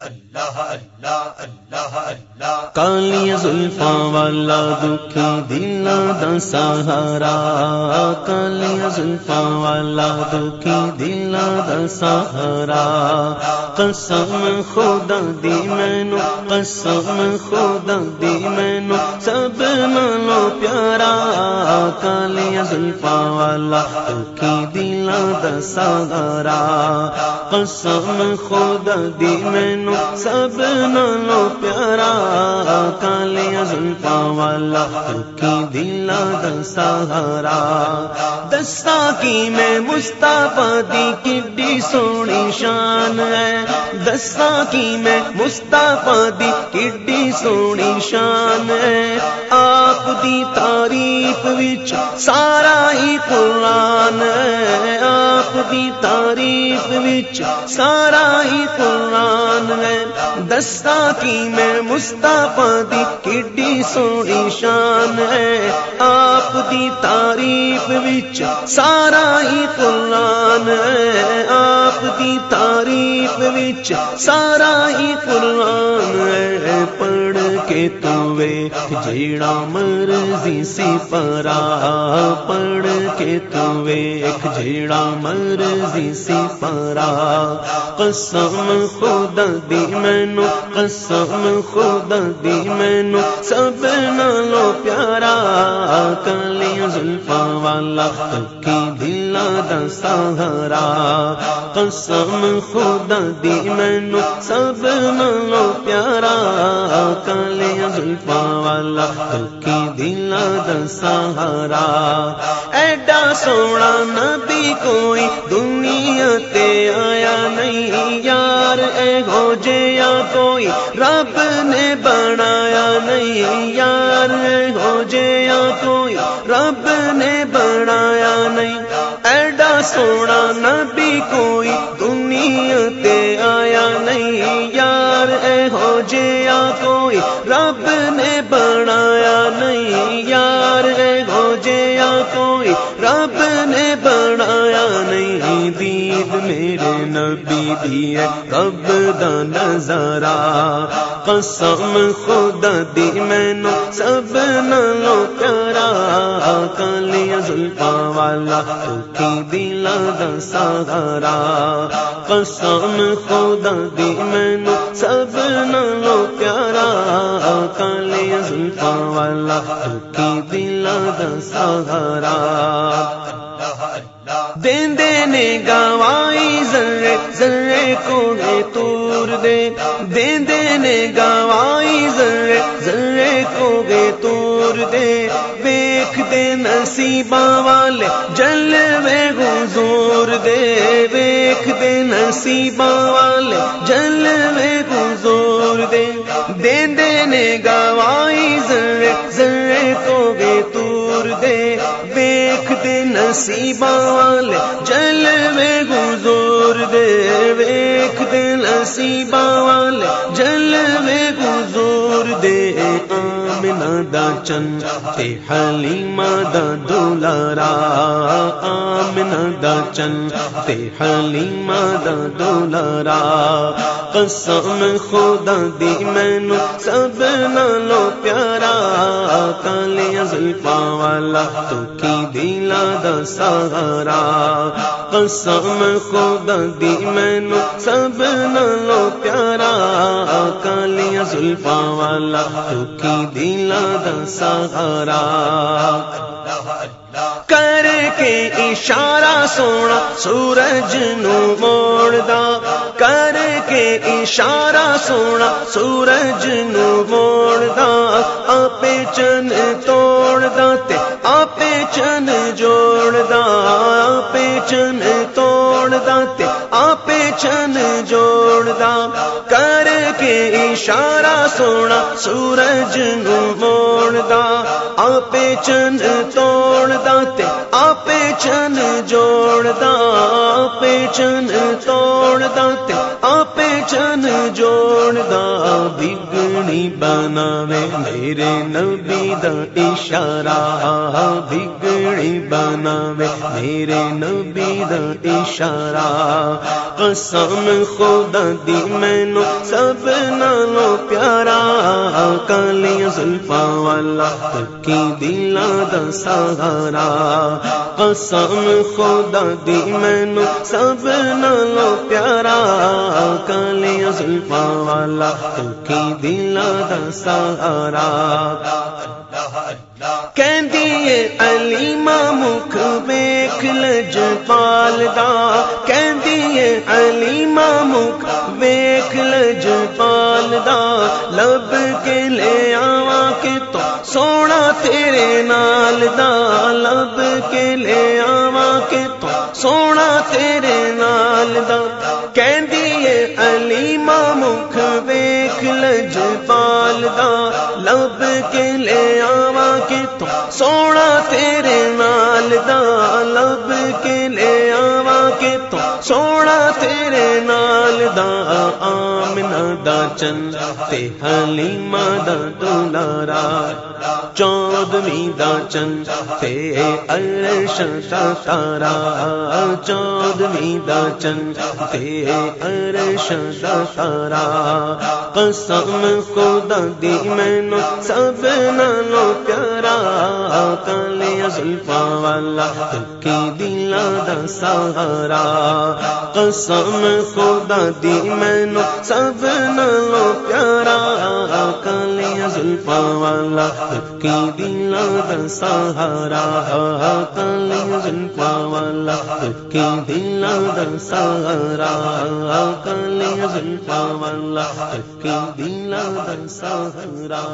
اللہ اللہ اللہ اللہ کالی زلفا والا دکھی دلا دا سہارا کالی زلفا والا دکھی دلا دا سہارا قسم خدا دی مینو قسم خدا دی مینو سب نالو پیارا کالی زلفا والا دکھی دلا دا سہارا قسم خدا دی مینو سب نالو پیارا کالیا زلفا والا کی دلا دسہارا دستا کی میں مستعفی دی کڈی سونی شان ہے۔ دستا کی میں مستعفی دی کڈی سونی شان ہے۔ آپ دی تعریف وچ سارا ہی قرآن ہے۔ دی تعریف وچ سارا ہی قرآن ہے۔ دستا کی میں مستعفی دی کڈی سونی شان ہے۔ آپ دی تعریف وچ سارا ہی قرآن ہے۔ آپ دی تعریف وچ سارا ہی قرآن ہے۔ کے تو ویکھ جیڑا مرضی سی پرا پڑھ کے تو ویکھ جیڑا مرضی سی پرا۔ قسم خدا دی مینو، قسم خدا دی مینو، سب نالو پیارا کالی زلفا والا کی دلا دا سہارا، قسم خدا دی مینو سب نالو پیارا کالی زلفا والا کی دلا دا سہارا۔ ایڈا سونا نبی کوئی دنیا تے آیا نہیں یار اے ہو جیا کوئی رب نے بنایا نہیں یار۔ سونا نبی کوئی دنیا تے آیا نہیں یار، اے ہو جیا کوئی رب نے بنایا نہیں یار، اے ہو جیا کوئی رب نے بنایا نہیں۔ دید میرے نبی دی ہے، رب دا نظارہ۔ قسم خدا دی مینو سب نالو پیارا کالی زلفا والا کی دلا دا سہارا۔ قسم خدا دی مینو سب نالو پیارا کالی زلفا والا کی دلا دا سہارا۔ دین دینے گوائی ذرے ذرے کو گے تور دے۔ دین دینے گوائی ذرے ذرے کو گے تور دے۔ ویخ دے نصیبہ والے، جل میں گزور دے۔ ویخ دے نصیبہ والے، جل میں گزور دے۔ دین دینے گوائی ذرے ذرے کو گے تور دے۔ ویخ دے نصیب والے جل میں گزور دے ویخ دے نصیب والے جل میں گزور دے۔ آمنا دا چن تے حلیمہ دا دولارا آمنا دا چن تے حلیمہ دا دولارا۔ قسم خدا دی، مینو سب نالو پیارا۔ کالی زلفا والا، تو کی دلا دا سہارا۔ قسم خدا دی، مینو سب نالو پیارا۔ کالی زلفا والا، تو کی دلا دا سہارا۔ کے اشارہ سونا، سورج نو موڑدا۔ کر کے اشارہ سونا، سورج نو موڑدا۔ آپ چن اشارہ سونا، سورج نو موڑدا آپ چن توڑدا، تے آپ چن جوڑدا آپ چن توڑدا، تے آپ چن جوڑدا بگڑ بگڑی بناوے، میرے نبی دا اشارہ بگڑی بناوے، میرے نبی دا اشارہ۔ قسم خدا دی، مینو سب نالو پیارا۔ کالی زلفا والا کی دلا دا سہارا۔ قسم خدا دی، مینو سب نالو پیارا۔ کالی زلفا والا کی دلا دا سہارا کہندی علی مخ ویکھ لج پالدا۔ کہندی علی مخ لج پالدا۔ لب کے لے آواں کہ تو سونا تیرے نال دا۔ لب کے لے آواں کہ تو سونا تیرے نال دا۔ کہندی علی مخ ویکھ لج پالدا لب کے لے آوا کے تو سونا تیرے نال دا لب کے لے آواں کہ تو سونا تیرے نال دا آمنا دا چند تے حلیمہ دا دولارا چودویں دا چند تے عرش دا تارا چودویں دا چند تے عرش دا تارا قسم خدا دی مینو سب نالو پیارا کالے زلفا والا کی دلا سہارا، قسم خدا دی مینو سب نالو پیارا، کالے زلفا والا کی دلا دا سہارا، کالے زلفا والا کی دلا دا سہارا، کالے زلفا والا کی دلا دا سہارا